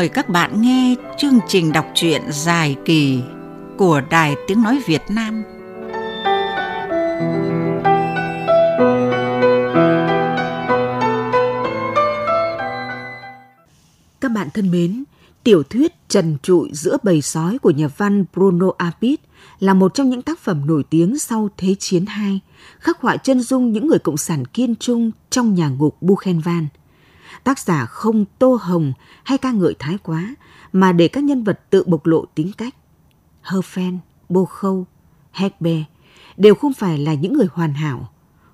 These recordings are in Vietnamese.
mời các bạn nghe chương trình đọc truyện dài kỳ của Đài Tiếng Nói Việt Nam. Các bạn thân mến, tiểu thuyết Trần trụi giữa bầy sói của nhà văn Bruno Apit là một trong những tác phẩm nổi tiếng sau Thế chiến II, khắc họa chân dung những người cộng sản kiên trung trong nhà ngục Buchenwald – tác giả không tô hồng hay ca ngợi thái quá, mà để các nhân vật tự bộc lộ tính cách. Hơ Phen, Bô Khâu, Hecbe đều không phải là những người hoàn hảo.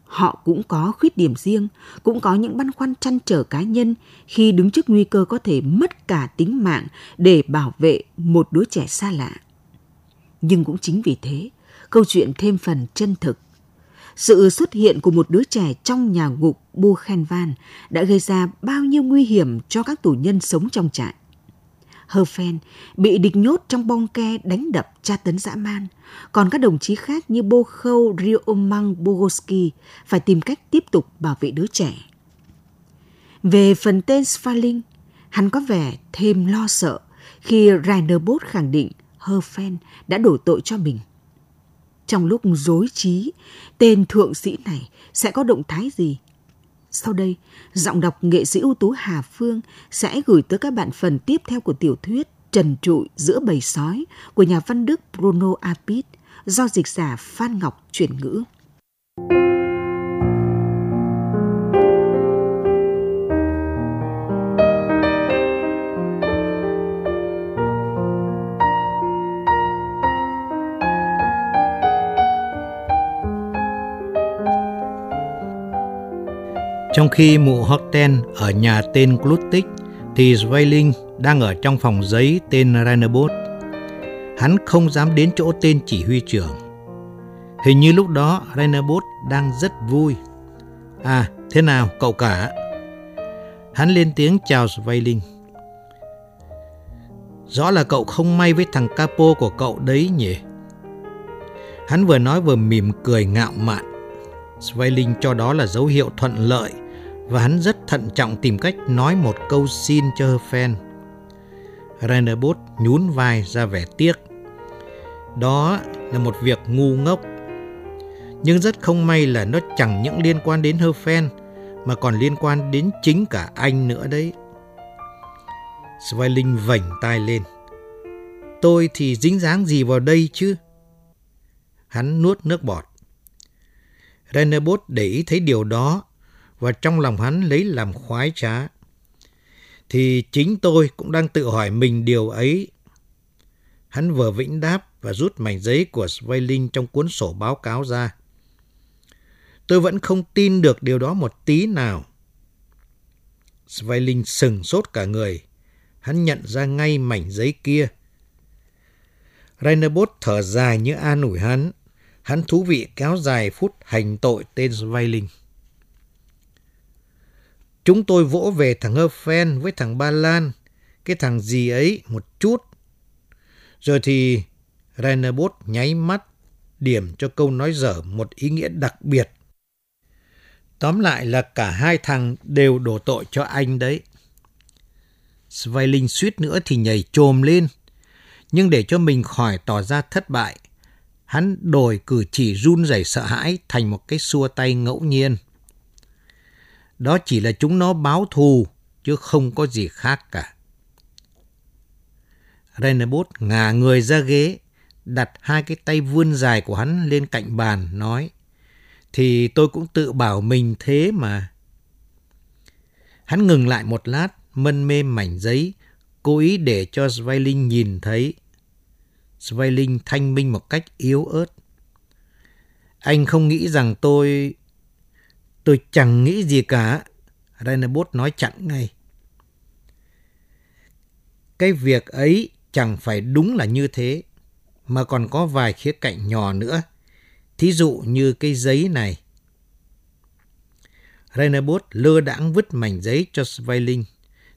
Họ cũng có khuyết điểm riêng, cũng có những băn khoăn chăn trở cá nhân khi đứng trước nguy cơ có thể mất cả tính mạng để bảo vệ một đứa trẻ xa lạ. Nhưng cũng chính vì thế, câu chuyện thêm phần chân thực sự xuất hiện của một đứa trẻ trong nhà ngục Buchenwald đã gây ra bao nhiêu nguy hiểm cho các tù nhân sống trong trại. Herfen bị địch nhốt trong bong ke đánh đập tra tấn dã man, còn các đồng chí khác như Bô Khâu Riomang Bogoski phải tìm cách tiếp tục bảo vệ đứa trẻ. Về phần tên Svaling, hắn có vẻ thêm lo sợ khi Rainerbos khẳng định Herfen đã đổ tội cho mình – trong lúc dối trí, tên thượng sĩ này sẽ có động thái gì? Sau đây, giọng đọc nghệ sĩ ưu tú Hà Phương sẽ gửi tới các bạn phần tiếp theo của tiểu thuyết Trần trụi giữa bầy sói của nhà văn Đức Bruno Apit do dịch giả Phan Ngọc chuyển ngữ. Trong khi mụ Horten ở nhà tên Glutik thì Zweiling đang ở trong phòng giấy tên Rainerbos. Hắn không dám đến chỗ tên chỉ huy trưởng. Hình như lúc đó Rainerbos đang rất vui. À, thế nào cậu cả? Hắn lên tiếng chào Zweiling. Rõ là cậu không may với thằng capo của cậu đấy nhỉ? Hắn vừa nói vừa mỉm cười ngạo mạn. Sveiling cho đó là dấu hiệu thuận lợi và hắn rất thận trọng tìm cách nói một câu xin cho Herfen. Rennerbos nhún vai ra vẻ tiếc. Đó là một việc ngu ngốc. Nhưng rất không may là nó chẳng những liên quan đến Herfen mà còn liên quan đến chính cả anh nữa đấy. Sveiling vảnh tai lên. Tôi thì dính dáng gì vào đây chứ? Hắn nuốt nước bọt. Rennerbos để ý thấy điều đó và trong lòng hắn lấy làm khoái trá. Thì chính tôi cũng đang tự hỏi mình điều ấy. Hắn vừa vĩnh đáp và rút mảnh giấy của Sveiling trong cuốn sổ báo cáo ra. Tôi vẫn không tin được điều đó một tí nào. Sveiling sừng sốt cả người. Hắn nhận ra ngay mảnh giấy kia. Rainerbos thở dài như an ủi hắn. Hắn thú vị kéo dài phút hành tội tên Sveiling. Chúng tôi vỗ về thằng Hơ Phen với thằng Ba Lan, cái thằng gì ấy một chút. Rồi thì Rainerbos nháy mắt, điểm cho câu nói dở một ý nghĩa đặc biệt. Tóm lại là cả hai thằng đều đổ tội cho anh đấy. Sveiling suýt nữa thì nhảy trồm lên. Nhưng để cho mình khỏi tỏ ra thất bại, hắn đổi cử chỉ run rẩy sợ hãi thành một cái xua tay ngẫu nhiên. Đó chỉ là chúng nó báo thù, chứ không có gì khác cả. Renabot ngả người ra ghế, đặt hai cái tay vươn dài của hắn lên cạnh bàn, nói Thì tôi cũng tự bảo mình thế mà. Hắn ngừng lại một lát, mân mê mảnh giấy, cố ý để cho Sveiling nhìn thấy. Sveiling thanh minh một cách yếu ớt. Anh không nghĩ rằng tôi Tôi chẳng nghĩ gì cả. Rainerbos nói chặn ngay. Cái việc ấy chẳng phải đúng là như thế, mà còn có vài khía cạnh nhỏ nữa. Thí dụ như cái giấy này. Rainerbos lơ đãng vứt mảnh giấy cho Sveiling.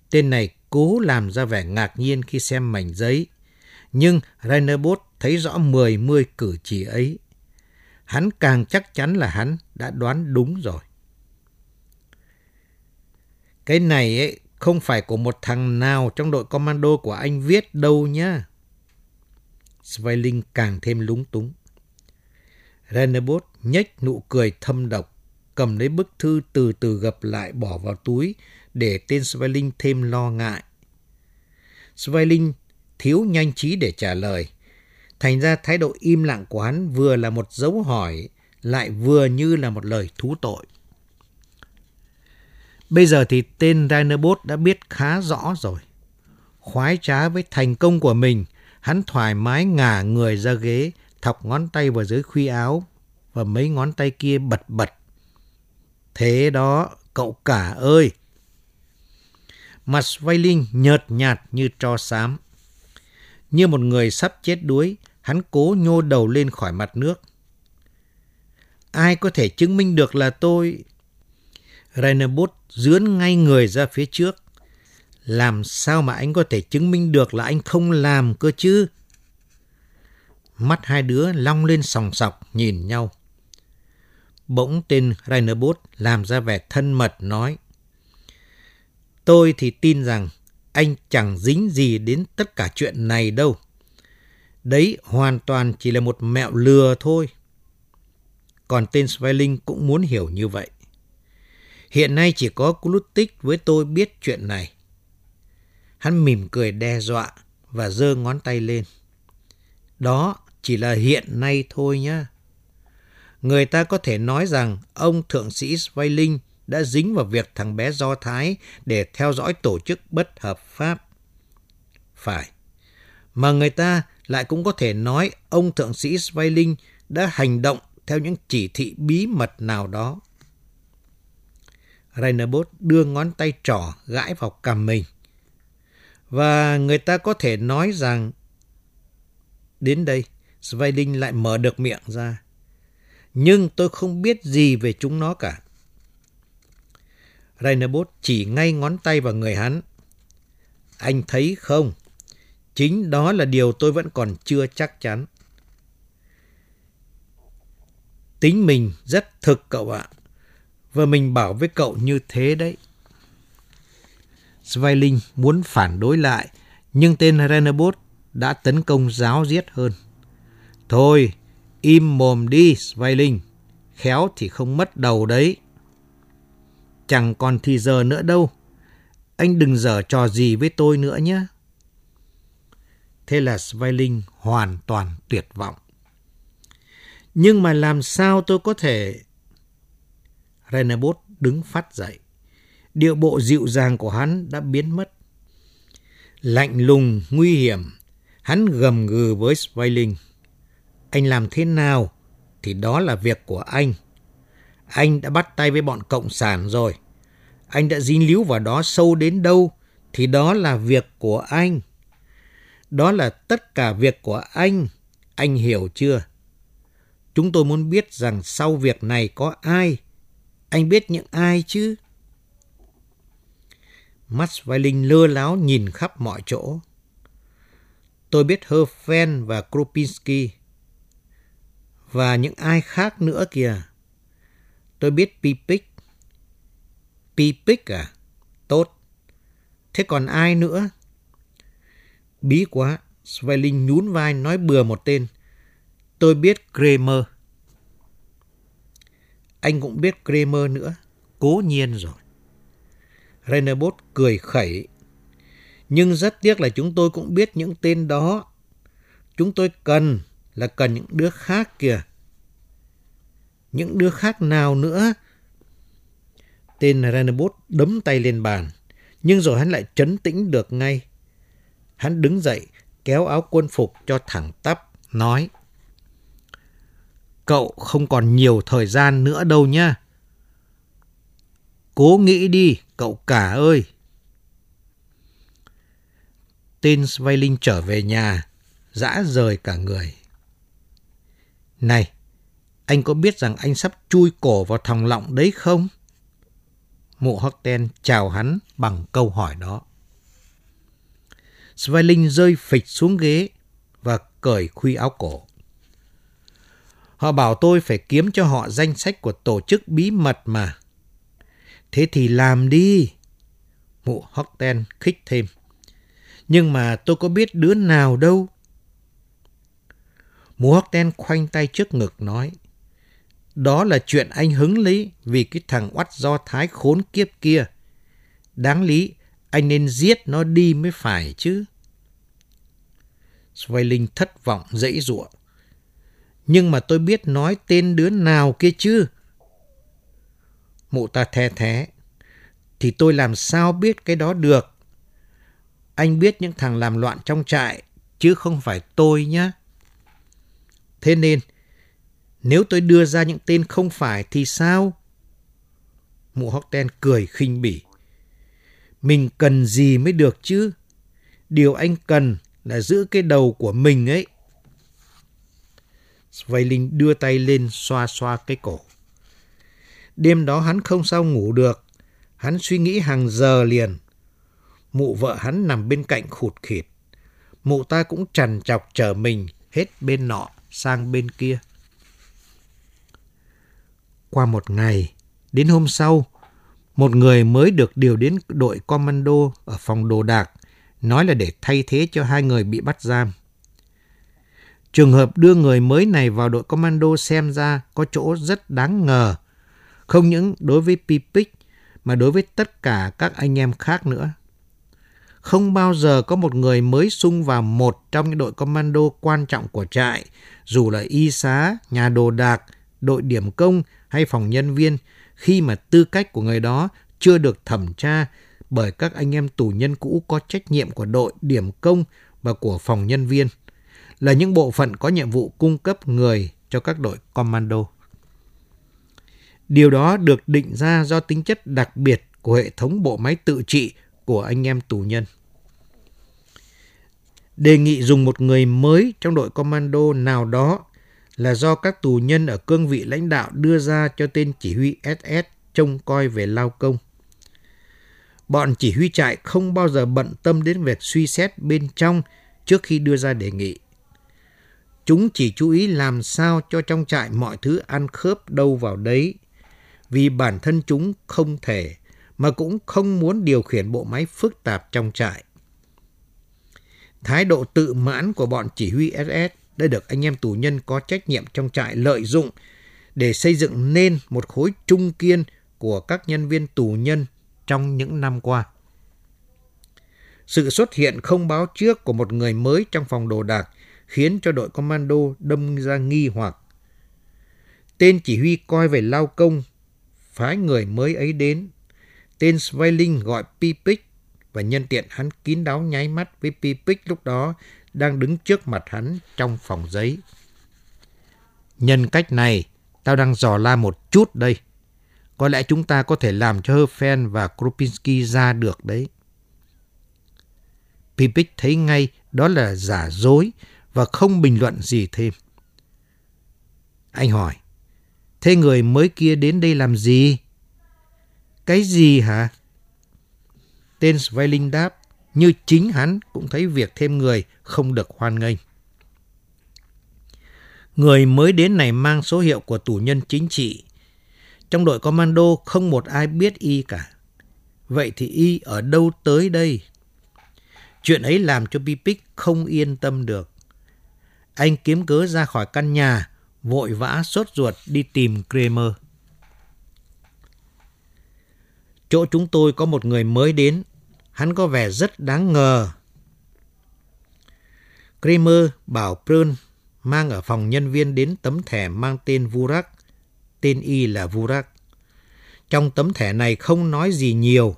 Tên này cố làm ra vẻ ngạc nhiên khi xem mảnh giấy. Nhưng Rainerbos thấy rõ mười mươi cử chỉ ấy. Hắn càng chắc chắn là hắn đã đoán đúng rồi. Cái này ấy, Không phải của một thằng nào trong đội commando của anh viết đâu nhá. Sveiling càng thêm lúng túng. Rennerbot nhếch nụ cười thâm độc, cầm lấy bức thư từ từ gập lại bỏ vào túi để tên Sveiling thêm lo ngại. Sveiling thiếu nhanh trí để trả lời. Thành ra thái độ im lặng của hắn vừa là một dấu hỏi, lại vừa như là một lời thú tội. Bây giờ thì tên dinobot đã biết khá rõ rồi. Khoái trá với thành công của mình, hắn thoải mái ngả người ra ghế, thọc ngón tay vào dưới khuy áo và mấy ngón tay kia bật bật. Thế đó, cậu cả ơi! Mặt Sveiling nhợt nhạt như tro xám. Như một người sắp chết đuối, hắn cố nhô đầu lên khỏi mặt nước. Ai có thể chứng minh được là tôi... Rainerbos dướn ngay người ra phía trước. Làm sao mà anh có thể chứng minh được là anh không làm cơ chứ? Mắt hai đứa long lên sòng sọc nhìn nhau. Bỗng tên Rainerbos làm ra vẻ thân mật nói. Tôi thì tin rằng anh chẳng dính gì đến tất cả chuyện này đâu. Đấy hoàn toàn chỉ là một mẹo lừa thôi. Còn tên Sveiling cũng muốn hiểu như vậy. Hiện nay chỉ có Glutik với tôi biết chuyện này. Hắn mỉm cười đe dọa và giơ ngón tay lên. Đó chỉ là hiện nay thôi nhá. Người ta có thể nói rằng ông thượng sĩ Sveiling đã dính vào việc thằng bé Do Thái để theo dõi tổ chức bất hợp pháp. Phải. Mà người ta lại cũng có thể nói ông thượng sĩ Sveiling đã hành động theo những chỉ thị bí mật nào đó. Rainerbos đưa ngón tay trỏ gãi vào cằm mình. Và người ta có thể nói rằng... Đến đây, Sveiling lại mở được miệng ra. Nhưng tôi không biết gì về chúng nó cả. Rainerbos chỉ ngay ngón tay vào người hắn. Anh thấy không? Chính đó là điều tôi vẫn còn chưa chắc chắn. Tính mình rất thực cậu ạ. Và mình bảo với cậu như thế đấy. Sveiling muốn phản đối lại, nhưng tên Rennerbot đã tấn công giáo giết hơn. Thôi, im mồm đi, Sveiling. Khéo thì không mất đầu đấy. Chẳng còn thì giờ nữa đâu. Anh đừng dở trò gì với tôi nữa nhé. Thế là Sveiling hoàn toàn tuyệt vọng. Nhưng mà làm sao tôi có thể... Renabot đứng phát dậy. Điệu bộ dịu dàng của hắn đã biến mất. Lạnh lùng, nguy hiểm, hắn gầm gừ với Sveiling. Anh làm thế nào thì đó là việc của anh. Anh đã bắt tay với bọn Cộng sản rồi. Anh đã dính líu vào đó sâu đến đâu thì đó là việc của anh. Đó là tất cả việc của anh. Anh hiểu chưa? Chúng tôi muốn biết rằng sau việc này có ai. Anh biết những ai chứ? Mắt Sveiling lơ láo nhìn khắp mọi chỗ. Tôi biết Herfen và Kropinski. Và những ai khác nữa kìa. Tôi biết Pipik. Pipik à? Tốt. Thế còn ai nữa? Bí quá. Svelin nhún vai nói bừa một tên. Tôi biết Kramer. Anh cũng biết Kramer nữa. Cố nhiên rồi. Rennerbot cười khẩy. Nhưng rất tiếc là chúng tôi cũng biết những tên đó. Chúng tôi cần là cần những đứa khác kìa. Những đứa khác nào nữa? Tên Rennerbot đấm tay lên bàn. Nhưng rồi hắn lại trấn tĩnh được ngay. Hắn đứng dậy, kéo áo quân phục cho thẳng tắp, nói. Cậu không còn nhiều thời gian nữa đâu nhá. Cố nghĩ đi, cậu cả ơi. Tên Sveiling trở về nhà, dã rời cả người. Này, anh có biết rằng anh sắp chui cổ vào thòng lọng đấy không? Mụ Horten chào hắn bằng câu hỏi đó. Sveiling rơi phịch xuống ghế và cởi khuy áo cổ. Họ bảo tôi phải kiếm cho họ danh sách của tổ chức bí mật mà. Thế thì làm đi. Mụ Horten khích thêm. Nhưng mà tôi có biết đứa nào đâu. Mụ Horten khoanh tay trước ngực nói. Đó là chuyện anh hứng lý vì cái thằng oắt do thái khốn kiếp kia. Đáng lý, anh nên giết nó đi mới phải chứ. Sveiling thất vọng dãy ruộng. Nhưng mà tôi biết nói tên đứa nào kia chứ. Mụ ta the thế. Thì tôi làm sao biết cái đó được. Anh biết những thằng làm loạn trong trại, chứ không phải tôi nhé. Thế nên, nếu tôi đưa ra những tên không phải thì sao? Mụ Horten cười khinh bỉ. Mình cần gì mới được chứ? Điều anh cần là giữ cái đầu của mình ấy. Sveiling đưa tay lên xoa xoa cái cổ. Đêm đó hắn không sao ngủ được. Hắn suy nghĩ hàng giờ liền. Mụ vợ hắn nằm bên cạnh khụt khịt. Mụ ta cũng trằn chọc chờ mình hết bên nọ sang bên kia. Qua một ngày, đến hôm sau, một người mới được điều đến đội commando ở phòng đồ đạc, nói là để thay thế cho hai người bị bắt giam. Trường hợp đưa người mới này vào đội commando xem ra có chỗ rất đáng ngờ, không những đối với Pipic mà đối với tất cả các anh em khác nữa. Không bao giờ có một người mới sung vào một trong những đội commando quan trọng của trại, dù là y xá, nhà đồ đạc, đội điểm công hay phòng nhân viên, khi mà tư cách của người đó chưa được thẩm tra bởi các anh em tù nhân cũ có trách nhiệm của đội điểm công và của phòng nhân viên, là những bộ phận có nhiệm vụ cung cấp người cho các đội commando. Điều đó được định ra do tính chất đặc biệt của hệ thống bộ máy tự trị của anh em tù nhân. Đề nghị dùng một người mới trong đội commando nào đó là do các tù nhân ở cương vị lãnh đạo đưa ra cho tên chỉ huy SS trông coi về lao công. Bọn chỉ huy trại không bao giờ bận tâm đến việc suy xét bên trong trước khi đưa ra đề nghị. Chúng chỉ chú ý làm sao cho trong trại mọi thứ ăn khớp đâu vào đấy, vì bản thân chúng không thể mà cũng không muốn điều khiển bộ máy phức tạp trong trại. Thái độ tự mãn của bọn chỉ huy SS đã được anh em tù nhân có trách nhiệm trong trại lợi dụng để xây dựng nên một khối trung kiên của các nhân viên tù nhân trong những năm qua. Sự xuất hiện không báo trước của một người mới trong phòng đồ đạc khiến cho đội commando đâm ra nghi hoặc. Tên chỉ huy coi về lao công, phái người mới ấy đến. Tên Sveiling gọi Pipic và nhân tiện hắn kín đáo nháy mắt với Pipic lúc đó đang đứng trước mặt hắn trong phòng giấy. Nhân cách này, tao đang dò la một chút đây. Có lẽ chúng ta có thể làm cho Herfen và Kropinski ra được đấy. Pipic thấy ngay đó là giả dối và không bình luận gì thêm. Anh hỏi, thế người mới kia đến đây làm gì? Cái gì hả? Tên Sveiling đáp, như chính hắn cũng thấy việc thêm người không được hoan nghênh. Người mới đến này mang số hiệu của tù nhân chính trị. Trong đội commando không một ai biết y cả. Vậy thì y ở đâu tới đây? Chuyện ấy làm cho Pipic không yên tâm được. Anh kiếm cớ ra khỏi căn nhà, vội vã sốt ruột đi tìm Kramer. Chỗ chúng tôi có một người mới đến, hắn có vẻ rất đáng ngờ. Kramer bảo Prun mang ở phòng nhân viên đến tấm thẻ mang tên Vurak, tên y là Vurak. Trong tấm thẻ này không nói gì nhiều.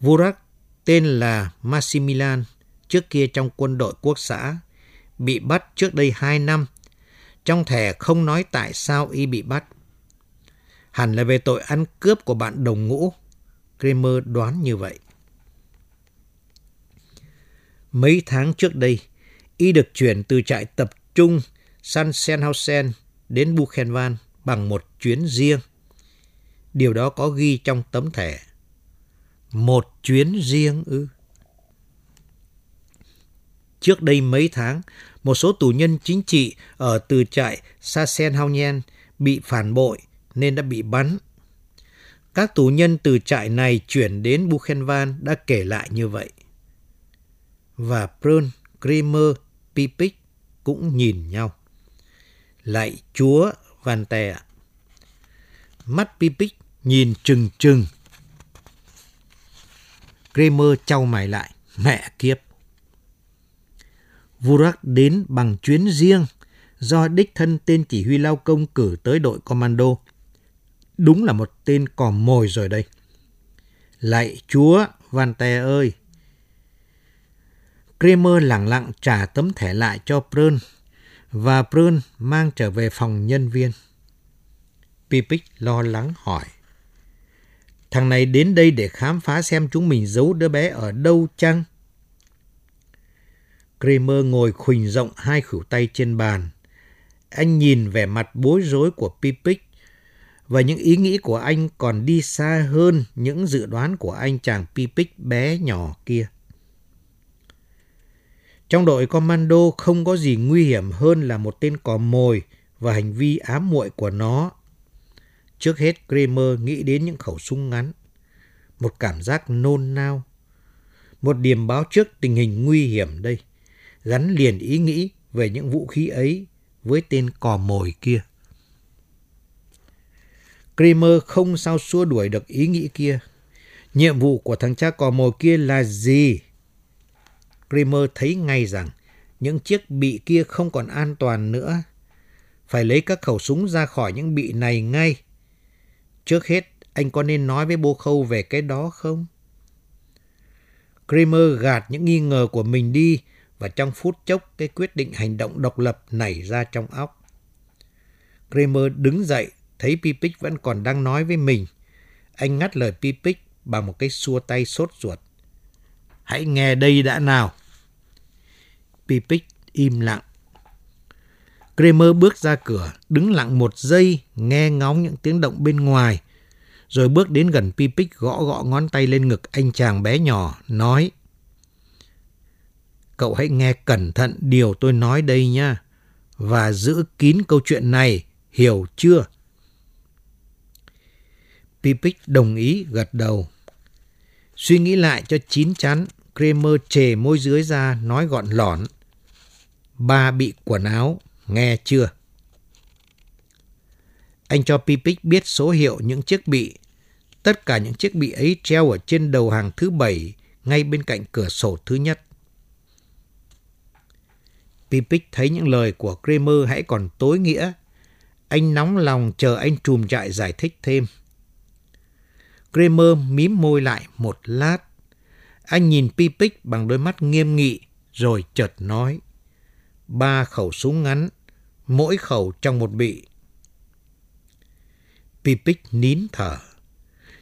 Vurak tên là Maximilian, trước kia trong quân đội quốc xã, bị bắt trước đây 2 năm. Trong thẻ không nói tại sao y bị bắt. Hẳn là về tội ăn cướp của bạn đồng ngũ. Kramer đoán như vậy. Mấy tháng trước đây, y được chuyển từ trại tập trung Sachsenhausen đến Buchenwald bằng một chuyến riêng. Điều đó có ghi trong tấm thẻ. Một chuyến riêng ư? Trước đây mấy tháng, một số tù nhân chính trị ở từ trại Sachsenhausen bị phản bội nên đã bị bắn. Các tù nhân từ trại này chuyển đến Buchenwald đã kể lại như vậy. Và Prön, Kramer, Pipic cũng nhìn nhau. Lại chúa Van Tè Mắt Pipic nhìn trừng trừng. Kramer trao mày lại. Mẹ kiếp. Vurak đến bằng chuyến riêng do đích thân tên chỉ huy lao công cử tới đội commando. Đúng là một tên cò mồi rồi đây. Lạy chúa, Van Tè ơi! Kramer lặng lặng trả tấm thẻ lại cho Prơn và Prơn mang trở về phòng nhân viên. Pipic lo lắng hỏi. Thằng này đến đây để khám phá xem chúng mình giấu đứa bé ở đâu chăng? Kramer ngồi khuỳnh rộng hai khỉu tay trên bàn. Anh nhìn vẻ mặt bối rối của Pipic và những ý nghĩ của anh còn đi xa hơn những dự đoán của anh chàng Pipic bé nhỏ kia. Trong đội commando không có gì nguy hiểm hơn là một tên cò mồi và hành vi ám muội của nó. Trước hết, Kramer nghĩ đến những khẩu súng ngắn. Một cảm giác nôn nao. Một điểm báo trước tình hình nguy hiểm đây. Gắn liền ý nghĩ về những vũ khí ấy với tên cò mồi kia. Kramer không sao xua đuổi được ý nghĩ kia. Nhiệm vụ của thằng cha cò mồi kia là gì? Kramer thấy ngay rằng những chiếc bị kia không còn an toàn nữa. Phải lấy các khẩu súng ra khỏi những bị này ngay. Trước hết, anh có nên nói với bố khâu về cái đó không? Kramer gạt những nghi ngờ của mình đi và trong phút chốc cái quyết định hành động độc lập nảy ra trong óc. Kramer đứng dậy, thấy Pipic vẫn còn đang nói với mình. Anh ngắt lời Pipic bằng một cái xua tay sốt ruột. Hãy nghe đây đã nào. Pipic im lặng. Kramer bước ra cửa, đứng lặng một giây, nghe ngóng những tiếng động bên ngoài. Rồi bước đến gần Pipic gõ gõ ngón tay lên ngực anh chàng bé nhỏ, nói Cậu hãy nghe cẩn thận điều tôi nói đây nha. Và giữ kín câu chuyện này, hiểu chưa? Pipic đồng ý gật đầu. Suy nghĩ lại cho chín chắn, Kramer chề môi dưới ra nói gọn lỏn. Ba bị quần áo, nghe chưa? Anh cho Pipic biết số hiệu những chiếc bị. Tất cả những chiếc bị ấy treo ở trên đầu hàng thứ bảy, ngay bên cạnh cửa sổ thứ nhất. Pipic thấy những lời của Kramer hãy còn tối nghĩa. Anh nóng lòng chờ anh trùm trại giải thích thêm. Kramer mím môi lại một lát. Anh nhìn Pipic bằng đôi mắt nghiêm nghị, rồi chợt nói. Ba khẩu súng ngắn, mỗi khẩu trong một bị. Pipic nín thở,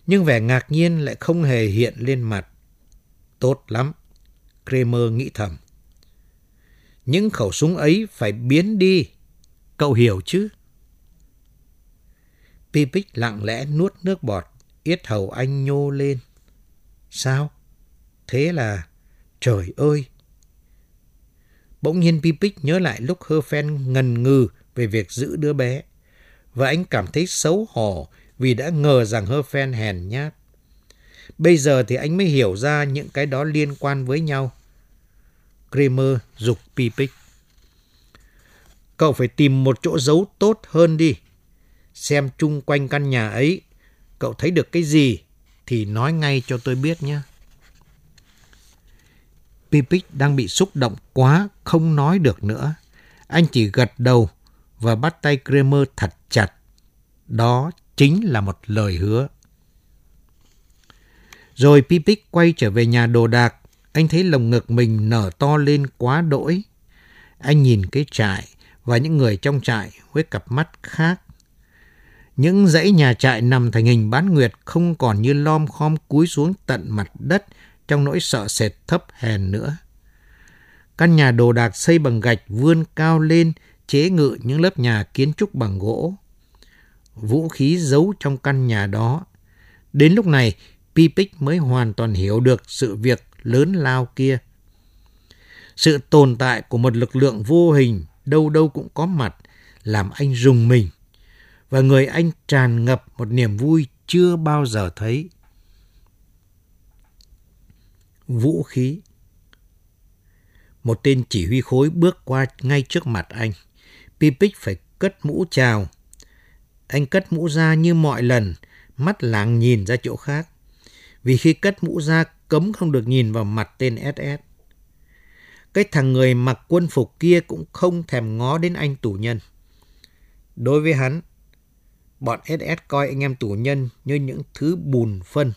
nhưng vẻ ngạc nhiên lại không hề hiện lên mặt. Tốt lắm, Kramer nghĩ thầm. Những khẩu súng ấy phải biến đi, cậu hiểu chứ? Pipic lặng lẽ nuốt nước bọt yết hầu anh nhô lên. Sao? Thế là... Trời ơi! Bỗng nhiên Pipic nhớ lại lúc Hơ Phen ngần ngừ về việc giữ đứa bé. Và anh cảm thấy xấu hổ vì đã ngờ rằng Hơ Phen hèn nhát. Bây giờ thì anh mới hiểu ra những cái đó liên quan với nhau. Kramer dục Pipic. Cậu phải tìm một chỗ giấu tốt hơn đi. Xem chung quanh căn nhà ấy cậu thấy được cái gì thì nói ngay cho tôi biết nhé. Pipic đang bị xúc động quá, không nói được nữa. Anh chỉ gật đầu và bắt tay Kramer thật chặt. Đó chính là một lời hứa. Rồi Pipic quay trở về nhà đồ đạc. Anh thấy lồng ngực mình nở to lên quá đỗi. Anh nhìn cái trại và những người trong trại với cặp mắt khác những dãy nhà trại nằm thành hình bán nguyệt không còn như lom khom cúi xuống tận mặt đất trong nỗi sợ sệt thấp hèn nữa. Căn nhà đồ đạc xây bằng gạch vươn cao lên, chế ngự những lớp nhà kiến trúc bằng gỗ. Vũ khí giấu trong căn nhà đó. Đến lúc này, Pipic mới hoàn toàn hiểu được sự việc lớn lao kia. Sự tồn tại của một lực lượng vô hình đâu đâu cũng có mặt, làm anh rùng mình và người anh tràn ngập một niềm vui chưa bao giờ thấy. Vũ khí Một tên chỉ huy khối bước qua ngay trước mặt anh. Pipic phải cất mũ chào. Anh cất mũ ra như mọi lần, mắt làng nhìn ra chỗ khác. Vì khi cất mũ ra, cấm không được nhìn vào mặt tên SS. Cái thằng người mặc quân phục kia cũng không thèm ngó đến anh tù nhân. Đối với hắn, bọn SS coi anh em tù nhân như những thứ bùn phân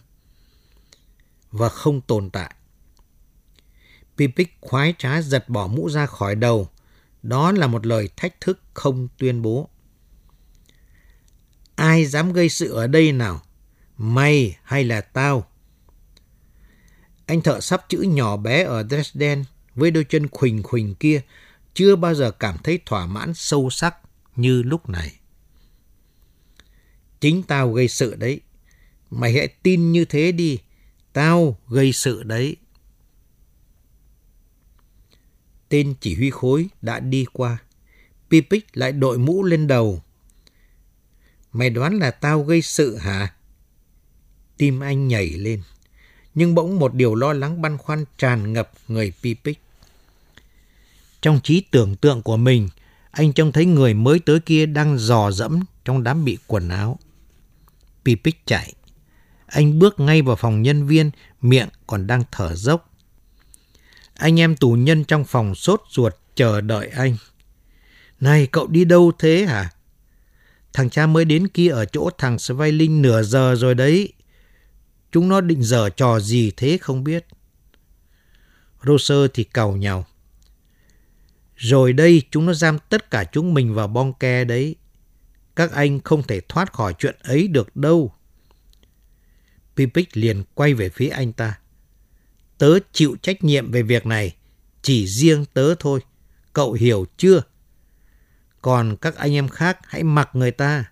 và không tồn tại. Pipic khoái trá giật bỏ mũ ra khỏi đầu. Đó là một lời thách thức không tuyên bố. Ai dám gây sự ở đây nào? Mày hay là tao? Anh thợ sắp chữ nhỏ bé ở Dresden với đôi chân khuỳnh khuỳnh kia chưa bao giờ cảm thấy thỏa mãn sâu sắc như lúc này. Chính tao gây sự đấy. Mày hãy tin như thế đi. Tao gây sự đấy. Tên chỉ huy khối đã đi qua. Pipic lại đội mũ lên đầu. Mày đoán là tao gây sự hả? Tim anh nhảy lên. Nhưng bỗng một điều lo lắng băn khoăn tràn ngập người Pipic. Trong trí tưởng tượng của mình, anh trông thấy người mới tới kia đang dò dẫm trong đám bị quần áo. Pipic chạy. Anh bước ngay vào phòng nhân viên, miệng còn đang thở dốc. Anh em tù nhân trong phòng sốt ruột chờ đợi anh. Này, cậu đi đâu thế hả? Thằng cha mới đến kia ở chỗ thằng Svailin nửa giờ rồi đấy. Chúng nó định dở trò gì thế không biết. Roser thì cầu nhau. Rồi đây chúng nó giam tất cả chúng mình vào bong ke đấy. Các anh không thể thoát khỏi chuyện ấy được đâu. Pipic liền quay về phía anh ta. Tớ chịu trách nhiệm về việc này, chỉ riêng tớ thôi. Cậu hiểu chưa? Còn các anh em khác hãy mặc người ta.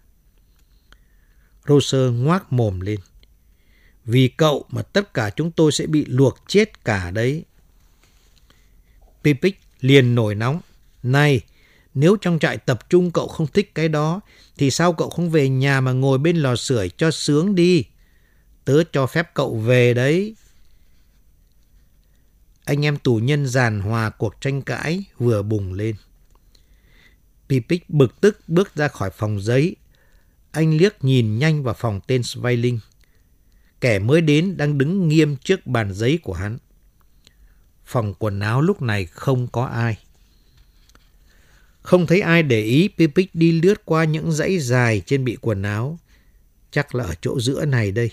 Roser ngoác mồm lên. Vì cậu mà tất cả chúng tôi sẽ bị luộc chết cả đấy. Pipic liền nổi nóng. Này, nếu trong trại tập trung cậu không thích cái đó, thì sao cậu không về nhà mà ngồi bên lò sưởi cho sướng đi? Tớ cho phép cậu về đấy. Anh em tù nhân giàn hòa cuộc tranh cãi vừa bùng lên. Pipic bực tức bước ra khỏi phòng giấy. Anh liếc nhìn nhanh vào phòng tên Sveiling. Kẻ mới đến đang đứng nghiêm trước bàn giấy của hắn. Phòng quần áo lúc này không có ai. Không thấy ai để ý, Pipic đi lướt qua những dãy dài trên bị quần áo. Chắc là ở chỗ giữa này đây.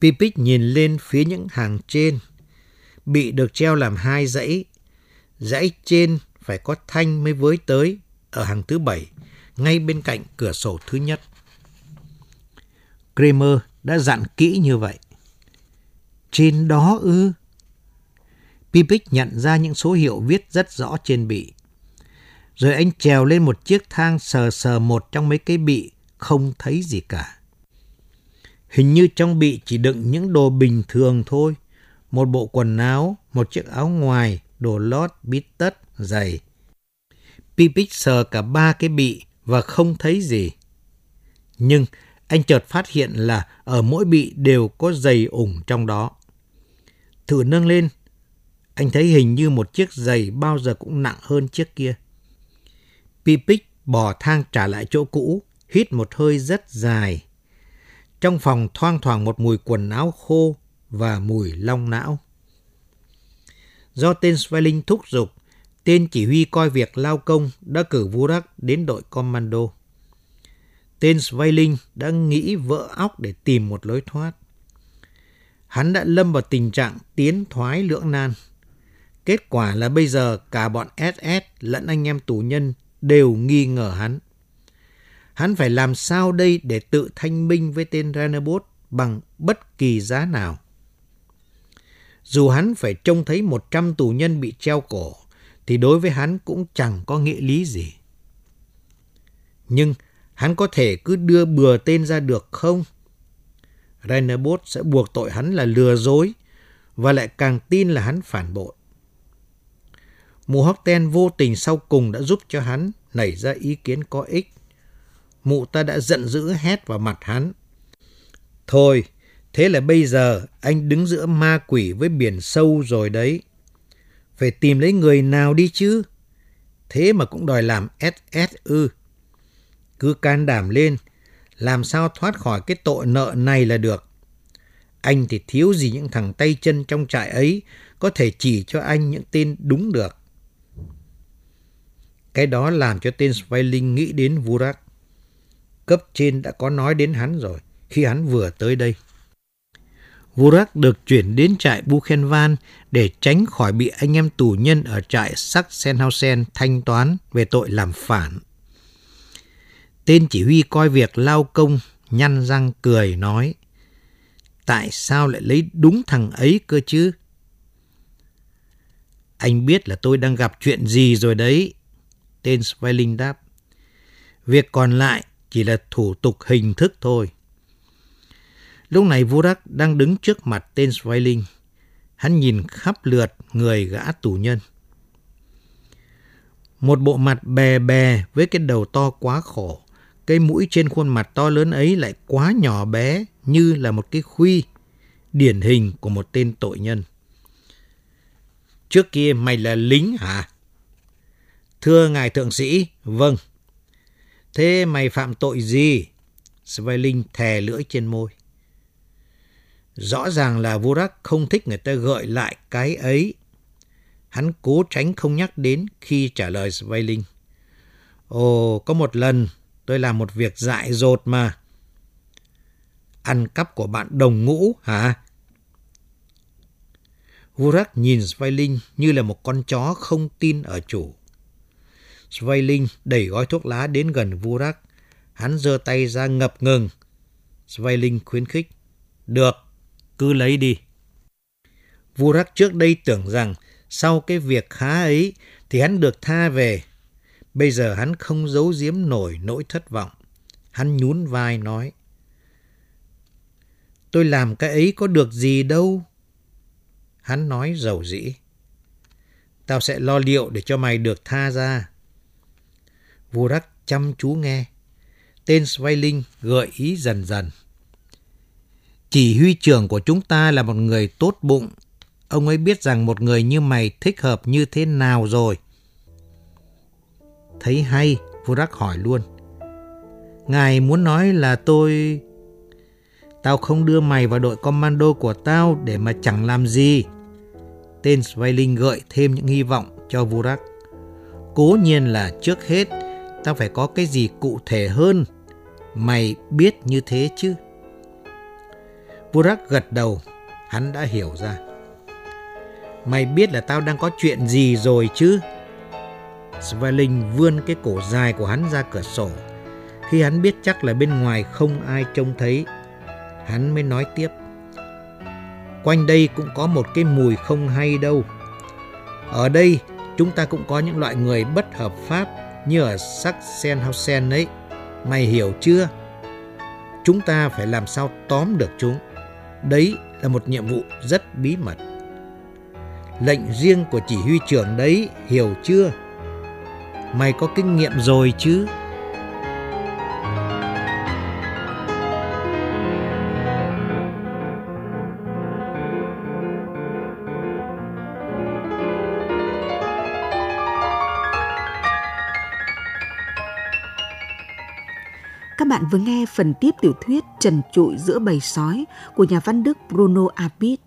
Pipic nhìn lên phía những hàng trên. Bị được treo làm hai dãy. Dãy trên phải có thanh mới với tới ở hàng thứ bảy, ngay bên cạnh cửa sổ thứ nhất. Kramer đã dặn kỹ như vậy. Trên đó ư? Pipic nhận ra những số hiệu viết rất rõ trên bị. Rồi anh trèo lên một chiếc thang sờ sờ một trong mấy cái bị, không thấy gì cả. Hình như trong bị chỉ đựng những đồ bình thường thôi. Một bộ quần áo, một chiếc áo ngoài, đồ lót, bít tất, giày. Pipic sờ cả ba cái bị và không thấy gì. Nhưng anh chợt phát hiện là ở mỗi bị đều có giày ủng trong đó. Thử nâng lên, anh thấy hình như một chiếc giày bao giờ cũng nặng hơn chiếc kia. Pipic bò thang trả lại chỗ cũ, hít một hơi rất dài. Trong phòng thoang thoảng một mùi quần áo khô và mùi long não. Do tên Svelling thúc giục, tên chỉ huy coi việc lao công đã cử Vurak đến đội commando. Tên Sveiling đã nghĩ vỡ óc để tìm một lối thoát. Hắn đã lâm vào tình trạng tiến thoái lưỡng nan. Kết quả là bây giờ cả bọn SS lẫn anh em tù nhân đều nghi ngờ hắn. Hắn phải làm sao đây để tự thanh minh với tên Renabot bằng bất kỳ giá nào. Dù hắn phải trông thấy 100 tù nhân bị treo cổ, thì đối với hắn cũng chẳng có nghĩa lý gì. Nhưng hắn có thể cứ đưa bừa tên ra được không? Rainerbos sẽ buộc tội hắn là lừa dối và lại càng tin là hắn phản bội. Mụ Horten vô tình sau cùng đã giúp cho hắn nảy ra ý kiến có ích. Mụ ta đã giận dữ hét vào mặt hắn. Thôi, thế là bây giờ anh đứng giữa ma quỷ với biển sâu rồi đấy. Phải tìm lấy người nào đi chứ. Thế mà cũng đòi làm SS ư. Cứ can đảm lên, làm sao thoát khỏi cái tội nợ này là được. Anh thì thiếu gì những thằng tay chân trong trại ấy có thể chỉ cho anh những tên đúng được. Cái đó làm cho tên Sveiling nghĩ đến Vurak. Cấp trên đã có nói đến hắn rồi khi hắn vừa tới đây. Vurak được chuyển đến trại Buchenwald để tránh khỏi bị anh em tù nhân ở trại Sachsenhausen thanh toán về tội làm phản. Tên chỉ huy coi việc lao công, nhăn răng cười nói, tại sao lại lấy đúng thằng ấy cơ chứ? Anh biết là tôi đang gặp chuyện gì rồi đấy. Tên Sveiling đáp. Việc còn lại chỉ là thủ tục hình thức thôi. Lúc này Vurak đang đứng trước mặt tên Sveiling. Hắn nhìn khắp lượt người gã tù nhân. Một bộ mặt bè bè với cái đầu to quá khổ. Cây mũi trên khuôn mặt to lớn ấy lại quá nhỏ bé như là một cái khuy, điển hình của một tên tội nhân. Trước kia mày là lính hả? Thưa ngài thượng sĩ, vâng. Thế mày phạm tội gì? Sveiling thè lưỡi trên môi. Rõ ràng là Vurak không thích người ta gợi lại cái ấy. Hắn cố tránh không nhắc đến khi trả lời Sveiling. Ồ, có một lần tôi làm một việc dại dột mà. Ăn cắp của bạn đồng ngũ hả? Vurak nhìn Sveiling như là một con chó không tin ở chủ. Sveiling đẩy gói thuốc lá đến gần Vurak. Hắn giơ tay ra ngập ngừng. Sveiling khuyến khích. Được, cứ lấy đi. Vurak trước đây tưởng rằng sau cái việc khá ấy thì hắn được tha về. Bây giờ hắn không giấu giếm nổi nỗi thất vọng. Hắn nhún vai nói. Tôi làm cái ấy có được gì đâu. Hắn nói giàu dĩ. Tao sẽ lo liệu để cho mày được tha ra. Vurak chăm chú nghe. Tên Sveiling gợi ý dần dần. Chỉ huy trưởng của chúng ta là một người tốt bụng. Ông ấy biết rằng một người như mày thích hợp như thế nào rồi. Thấy hay, Vurak hỏi luôn. Ngài muốn nói là tôi... Tao không đưa mày vào đội commando của tao để mà chẳng làm gì. Tên Sveiling gợi thêm những hy vọng cho Vurak. Cố nhiên là trước hết, tao phải có cái gì cụ thể hơn. Mày biết như thế chứ? Vurak gật đầu, hắn đã hiểu ra. Mày biết là tao đang có chuyện gì rồi chứ? Svaling vươn cái cổ dài của hắn ra cửa sổ. Khi hắn biết chắc là bên ngoài không ai trông thấy, hắn mới nói tiếp. Quanh đây cũng có một cái mùi không hay đâu. Ở đây chúng ta cũng có những loại người bất hợp pháp như ở Sachsenhausen ấy. Mày hiểu chưa? Chúng ta phải làm sao tóm được chúng. Đấy là một nhiệm vụ rất bí mật. Lệnh riêng của chỉ huy trưởng đấy, hiểu chưa? Mày có kinh nghiệm rồi chứ? Các bạn vừa nghe phần tiếp tiểu thuyết Trần trụi giữa bầy sói của nhà văn Đức Bruno Abit.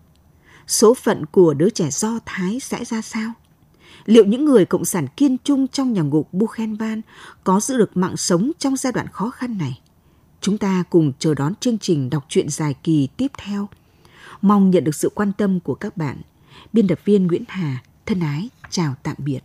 Số phận của đứa trẻ Do Thái sẽ ra sao? Liệu những người cộng sản kiên trung trong nhà ngục Buchenwald có giữ được mạng sống trong giai đoạn khó khăn này? Chúng ta cùng chờ đón chương trình đọc truyện dài kỳ tiếp theo. Mong nhận được sự quan tâm của các bạn. Biên tập viên Nguyễn Hà, thân ái, chào tạm biệt.